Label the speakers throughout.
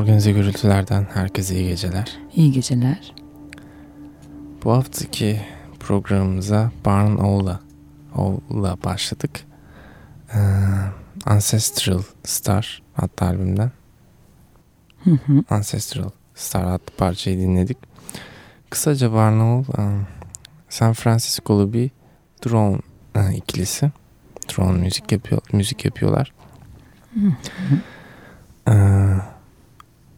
Speaker 1: Organize gürültülerden herkese iyi geceler.
Speaker 2: İyi geceler.
Speaker 1: Bu haftaki programımıza Barn Oğla Oğla başladık. Ee, Ancestral Star adlı albümden.
Speaker 2: Hı hı.
Speaker 1: Ancestral Star adlı parçayı dinledik. Kısaca Barn Oğul um, San Francisco'lu bir drone uh, ikilisi. Drone müzik yapıyor, müzik yapıyorlar.
Speaker 2: Hı hı.
Speaker 1: Ee,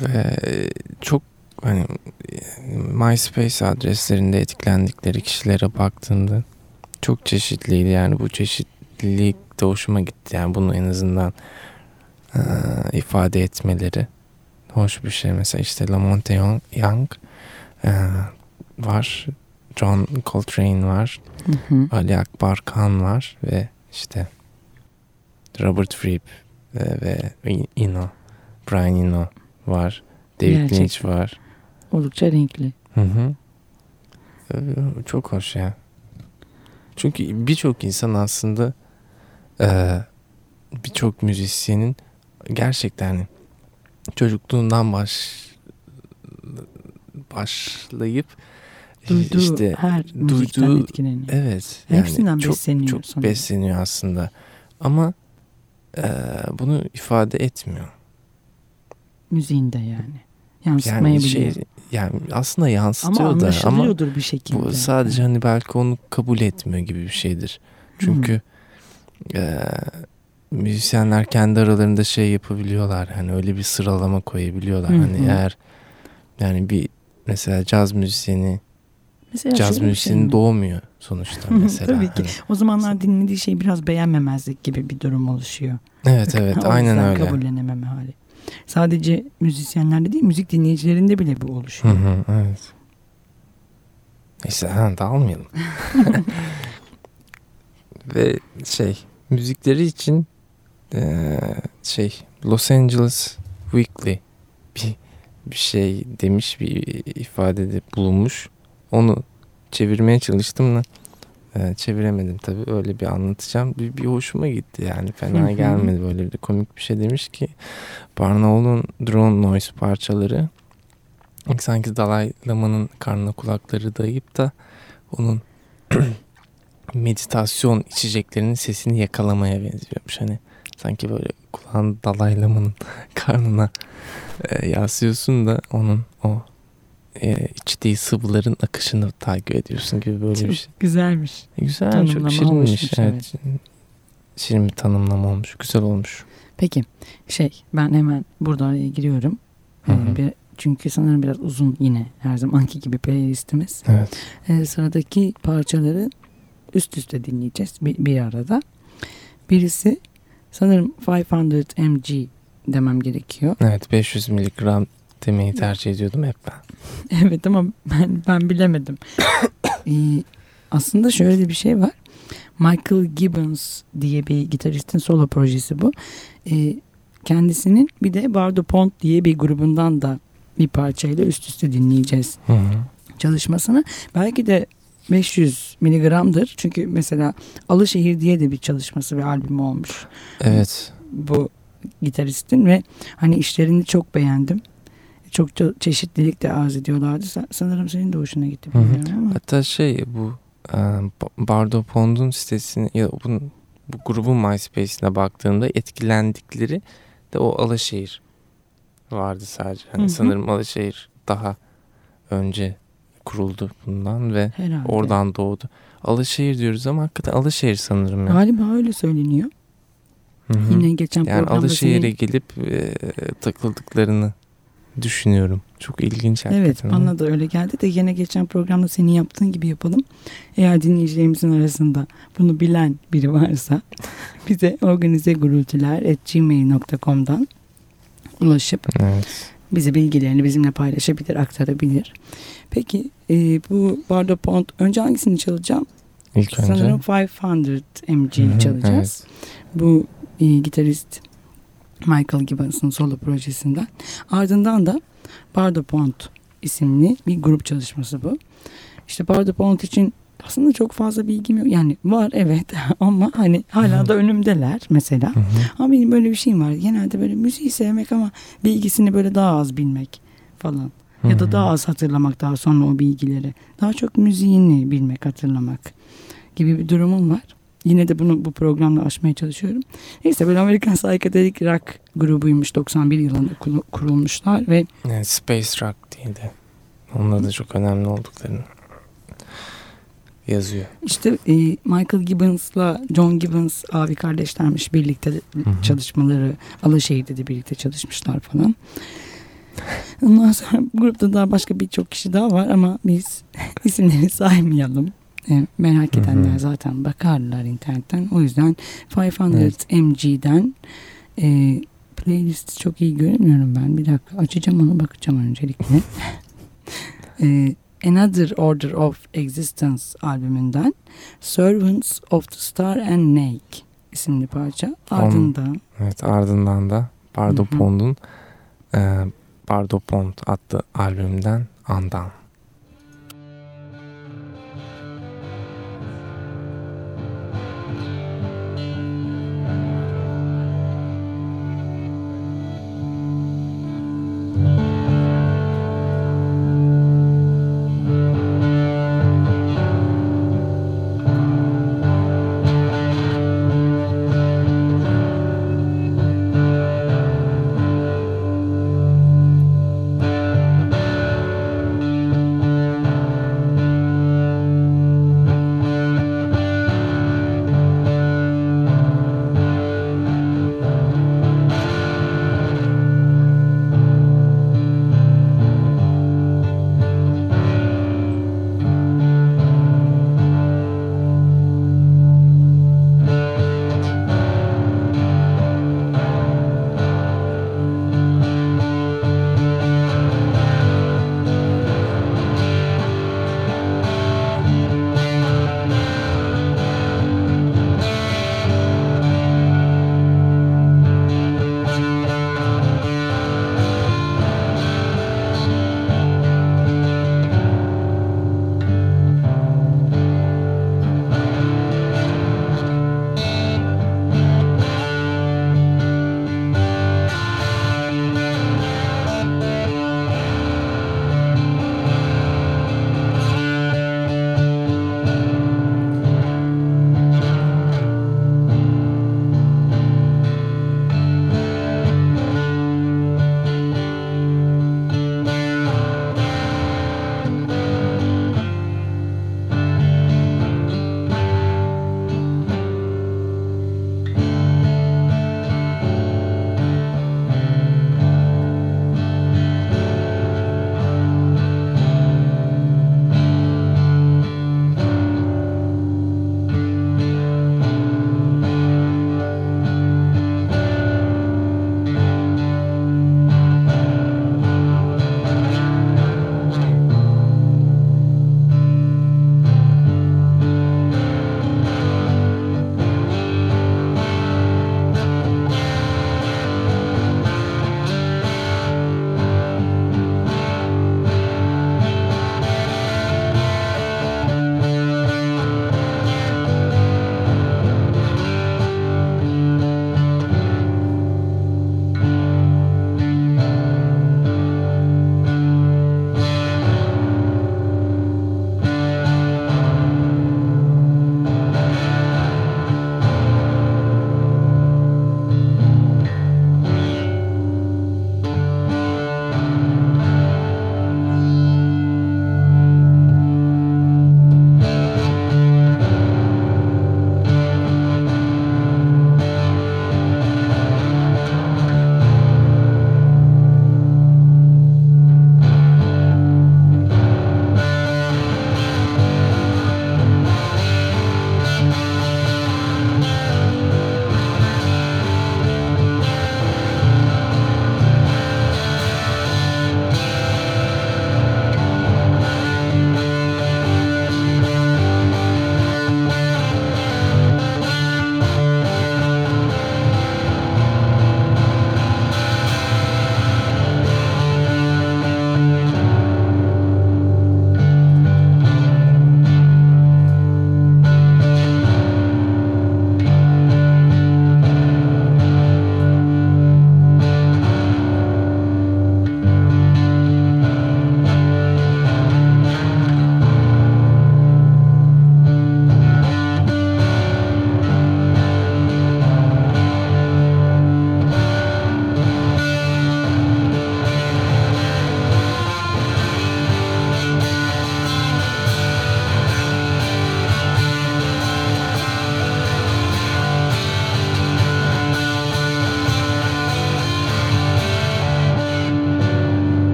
Speaker 1: ve çok hani MySpace adreslerinde etiklendikleri kişilere baktığımda çok çeşitliydi. Yani bu çeşitlilik de hoşuma gitti. Yani bunu en azından e, ifade etmeleri hoş bir şey. Mesela işte Lamonte Young, e, var. John Coltrane var.
Speaker 2: Hı hı.
Speaker 1: Ali Akbar Khan var ve işte Robert Fripp e, ve Eno, Brian Eno var. David
Speaker 2: Gerçekten.
Speaker 1: Lynch var.
Speaker 2: Oldukça renkli.
Speaker 1: Hı hı. Ee, Çok hoş ya. Çünkü birçok insan aslında e, birçok müzisyenin gerçekten hani çocukluğundan baş başlayıp
Speaker 2: Duyduğu
Speaker 1: işte
Speaker 2: her
Speaker 1: duyduğu-
Speaker 2: etkileniyor.
Speaker 1: evet
Speaker 2: Hepsinden
Speaker 1: yani çok,
Speaker 2: besleniyor
Speaker 1: çok
Speaker 2: sanırım.
Speaker 1: besleniyor aslında ama e, bunu ifade etmiyor.
Speaker 2: Müziğinde yani.
Speaker 1: Yani
Speaker 2: Yansıtmayabiliyor.
Speaker 1: şey yani aslında
Speaker 2: ama
Speaker 1: yansıtıyor da ama
Speaker 2: bir şekilde.
Speaker 1: Bu sadece hani belki onu kabul etmiyor gibi bir şeydir. Çünkü eee, müzisyenler kendi aralarında şey yapabiliyorlar. Hani öyle bir sıralama koyabiliyorlar.
Speaker 2: Hı
Speaker 1: Hani eğer yani bir mesela caz müzisyeni
Speaker 2: Mesela
Speaker 1: caz
Speaker 2: bir şey mi?
Speaker 1: doğmuyor sonuçta mesela.
Speaker 2: tabii ki.
Speaker 1: Hani-
Speaker 2: O zamanlar dinlediği şey biraz beğenmemezlik gibi bir durum oluşuyor.
Speaker 1: evet evet aynen öyle.
Speaker 2: kabullenememe hali. Sadece müzisyenlerde değil müzik dinleyicilerinde bile bu
Speaker 1: Hı
Speaker 2: oluşuyor.
Speaker 1: hı, evet. Neyse ha, dağılmayalım. Ve şey müzikleri için eee, şey Los Angeles Weekly bir, bir şey demiş bir ifadede bulunmuş. Onu çevirmeye çalıştım da eee, çeviremedim tabii öyle bir anlatacağım. Bir, bir hoşuma gitti yani fena gelmedi böyle bir komik bir şey demiş ki Barnault'un drone noise parçaları sanki Dalai Lama'nın karnına kulakları dayayıp da onun meditasyon içeceklerinin sesini yakalamaya benziyormuş. Hani sanki böyle kulağın Dalai Lama'nın karnına e, yaslıyorsun da onun o e, içtiği sıvıların akışını takip ediyorsun gibi böyle
Speaker 2: Çok
Speaker 1: bir şey.
Speaker 2: güzelmiş.
Speaker 1: E, Güzel
Speaker 2: tanımlama
Speaker 1: çok şirinmiş.
Speaker 2: hoşmuş,
Speaker 1: Evet. Şirin bir tanımlama olmuş. Güzel olmuş.
Speaker 2: Peki şey ben hemen burada araya giriyorum.
Speaker 1: Hı
Speaker 2: Ee,
Speaker 1: hı.
Speaker 2: bir, çünkü sanırım biraz uzun yine her zamanki gibi playlistimiz.
Speaker 1: Evet.
Speaker 2: Ee, sıradaki parçaları üst üste dinleyeceğiz bir, bir arada. Birisi sanırım 500 mg demem gerekiyor.
Speaker 1: Evet 500 miligram demeyi tercih ediyordum hep ben.
Speaker 2: evet ama ben, ben bilemedim. Ee, aslında şöyle bir şey var. Michael Gibbons diye bir gitaristin solo projesi bu. Ee, kendisinin bir de Bardo Pont diye bir grubundan da bir parçayla üst üste dinleyeceğiz
Speaker 1: Hı hı.
Speaker 2: çalışmasını. Belki de 500 miligramdır. Çünkü mesela Alışehir diye de bir çalışması ve albümü olmuş
Speaker 1: Evet.
Speaker 2: bu gitaristin ve hani işlerini çok beğendim. Çok çeşitlilik de arz ediyorlardı. Sa- Sanırım senin de hoşuna gitti
Speaker 1: Hı hı.
Speaker 2: ama.
Speaker 1: Hatta şey bu e, Bardo Pond'un sitesini ya bunun bu grubun MySpace'ine baktığında etkilendikleri de o Alaşehir vardı sadece. Hani
Speaker 2: Hı hı.
Speaker 1: sanırım Alaşehir daha önce kuruldu bundan ve
Speaker 2: Herhalde.
Speaker 1: oradan doğdu. Alaşehir diyoruz ama hakikaten Alaşehir sanırım ya.
Speaker 2: Galiba öyle söyleniyor.
Speaker 1: Hı hı.
Speaker 2: Yine geçen
Speaker 1: yani Alaşehir'e
Speaker 2: senin...
Speaker 1: gelip e, takıldıklarını düşünüyorum. Çok ilginç hakikaten.
Speaker 2: Evet bana da öyle geldi de yine geçen programda senin yaptığın gibi yapalım. Eğer dinleyicilerimizin arasında bunu bilen biri varsa bize organizegurultular.gmail.com'dan ulaşıp
Speaker 1: Evet.
Speaker 2: bize bilgilerini bizimle paylaşabilir, aktarabilir. Peki e, bu Bardo Pont önce hangisini çalacağım?
Speaker 1: İlk önce.
Speaker 2: Sanırım 500 MG'yi çalacağız. Bu e, gitarist Michael Gibbons'ın solo projesinden. Ardından da Bardo Pont isimli bir grup çalışması bu. İşte Bardo Pont için aslında çok fazla bilgim yok. Yani var evet ama hani hala da önümdeler mesela.
Speaker 1: Hı hı.
Speaker 2: Ama benim böyle bir şeyim var. Genelde böyle müziği sevmek ama bilgisini böyle daha az bilmek falan. Ya
Speaker 1: Hı
Speaker 2: da daha az hatırlamak daha sonra o bilgileri. Daha çok müziğini bilmek, hatırlamak gibi bir durumum var. Yine de bunu bu programla aşmaya çalışıyorum. Neyse böyle Amerikan Psychedelic Rock grubuymuş 91 yılında kurulmuşlar ve
Speaker 1: Yani Space Rock diye de. Onda da çok önemli olduklarını yazıyor.
Speaker 2: işte e, Michael Gibbons'la John Gibbons abi kardeşlermiş birlikte
Speaker 1: hı.
Speaker 2: çalışmaları Alaşehir'de de birlikte çalışmışlar falan. Ondan sonra bu grupta daha başka birçok kişi daha var ama biz isimleri saymayalım. E, merak
Speaker 1: Hı hı.
Speaker 2: edenler zaten bakarlar internetten. O yüzden 500
Speaker 1: Evet.
Speaker 2: MG'den e, playlist çok iyi göremiyorum ben. Bir dakika açacağım onu bakacağım öncelikle. e, Another Order of Existence albümünden Servants of the Star and Snake isimli parça. Ardından
Speaker 1: Evet ardından da Bardo
Speaker 2: Hı hı.
Speaker 1: Pond'un e, Bardo Pond adlı albümden Andan.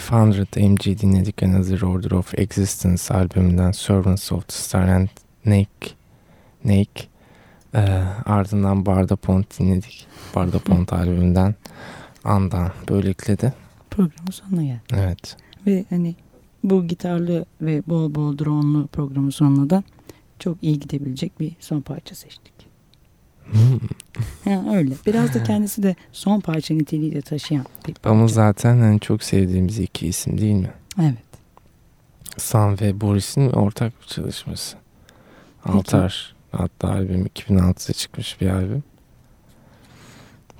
Speaker 1: 500 MG dinledik Another Order of Existence albümünden Servants of the Star and Nake. Nake. Ee, ardından Barda Pont dinledik. Barda Pont albümünden Andan. Böylelikle de
Speaker 2: Programın sonuna geldi.
Speaker 1: evet.
Speaker 2: Ve hani bu gitarlı ve bol bol drone'lu programın sonuna da çok iyi gidebilecek bir son parça seçtik. Ha, öyle. Biraz da kendisi de son parça niteliği de taşıyan bir parça.
Speaker 1: Ama zaten hani çok sevdiğimiz iki isim değil mi?
Speaker 2: Evet.
Speaker 1: Sam ve Boris'in ortak bir çalışması.
Speaker 2: Peki.
Speaker 1: Altar adlı albüm 2006'da çıkmış bir albüm.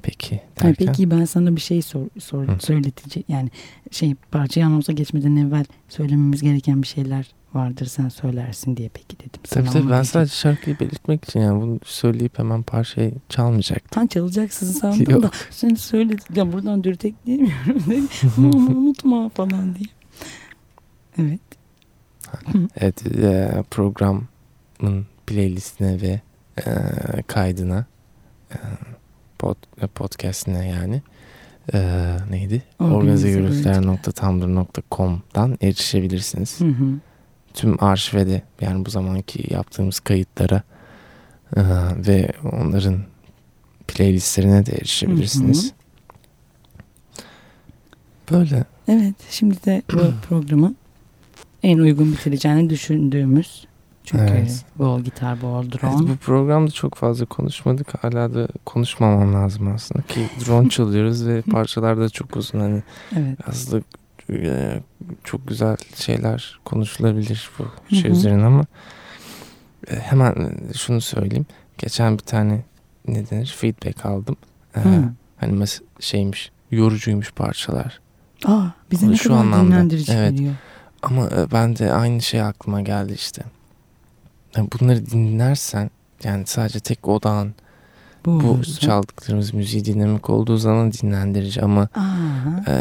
Speaker 1: Peki derken
Speaker 2: peki ben sana bir şey sor, sor söyletici yani şey parçayı anonsa geçmeden evvel söylememiz gereken bir şeyler vardır sen söylersin diye peki dedim.
Speaker 1: tabii
Speaker 2: Sana
Speaker 1: tabii ben
Speaker 2: olmadığı
Speaker 1: sadece şarkıyı belirtmek için yani bunu söyleyip hemen parçayı çalmayacaktım.
Speaker 2: Sen çalacaksın sandım
Speaker 1: Yok.
Speaker 2: da seni söyledim. Ya buradan dürtekleyemiyorum. dedi. Ama unutma falan diye. Evet.
Speaker 1: Evet e, programın playlistine ve e, kaydına e, pod, e, podcastine yani e, neydi?
Speaker 2: Organize
Speaker 1: Organizegürültüler.tumblr.com'dan erişebilirsiniz.
Speaker 2: Hı hı.
Speaker 1: Tüm arşive de yani bu zamanki yaptığımız kayıtlara e, ve onların playlistlerine de erişebilirsiniz. Böyle
Speaker 2: Evet şimdi de bu programı en uygun bitireceğini düşündüğümüz çünkü
Speaker 1: Evet.
Speaker 2: bol gitar bol
Speaker 1: Evet,
Speaker 2: drone.
Speaker 1: bu programda çok fazla konuşmadık. Hala da konuşmamam lazım aslında ki drone çalıyoruz ve parçalar da çok uzun. Hani
Speaker 2: Evet.
Speaker 1: aslında e, çok güzel şeyler konuşulabilir bu şey
Speaker 2: hı.
Speaker 1: üzerine ama e, hemen şunu söyleyeyim. Geçen bir tane ne denir feedback aldım. E,
Speaker 2: Hı.
Speaker 1: hani mes- şeymiş yorucuymuş parçalar.
Speaker 2: Aa, bize ne
Speaker 1: Şu
Speaker 2: kadar
Speaker 1: anlamda,
Speaker 2: dinlendirici
Speaker 1: evet.
Speaker 2: geliyor.
Speaker 1: Ama e, ben de aynı şey aklıma geldi işte. Yani bunları dinlersen yani sadece tek odağın
Speaker 2: Bu,
Speaker 1: bu çaldıklarımız müziği dinlemek olduğu zaman dinlendirici ama e,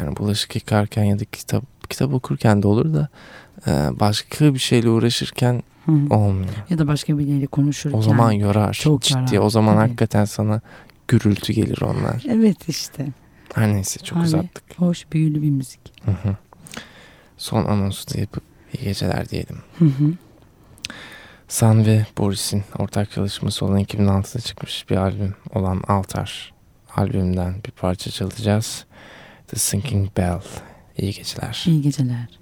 Speaker 1: yani bulaşık yıkarken ya da kitap kitap okurken de olur da e, başka bir şeyle uğraşırken
Speaker 2: hı.
Speaker 1: olmuyor.
Speaker 2: Ya da başka biriyle konuşurken.
Speaker 1: O zaman yorar.
Speaker 2: çok
Speaker 1: ciddi.
Speaker 2: yorar,
Speaker 1: O zaman
Speaker 2: tabii.
Speaker 1: hakikaten sana gürültü gelir onlar.
Speaker 2: Evet işte.
Speaker 1: Her neyse çok
Speaker 2: Abi.
Speaker 1: uzattık.
Speaker 2: Hoş büyülü bir müzik.
Speaker 1: Hı hı. Son anonsu da yapıp iyi geceler diyelim.
Speaker 2: Hı hı.
Speaker 1: San ve Boris'in ortak çalışması olan 2006'da çıkmış bir albüm olan Altar albümünden bir parça çalacağız. The Sinking Bell. İyi geceler.
Speaker 2: İyi geceler.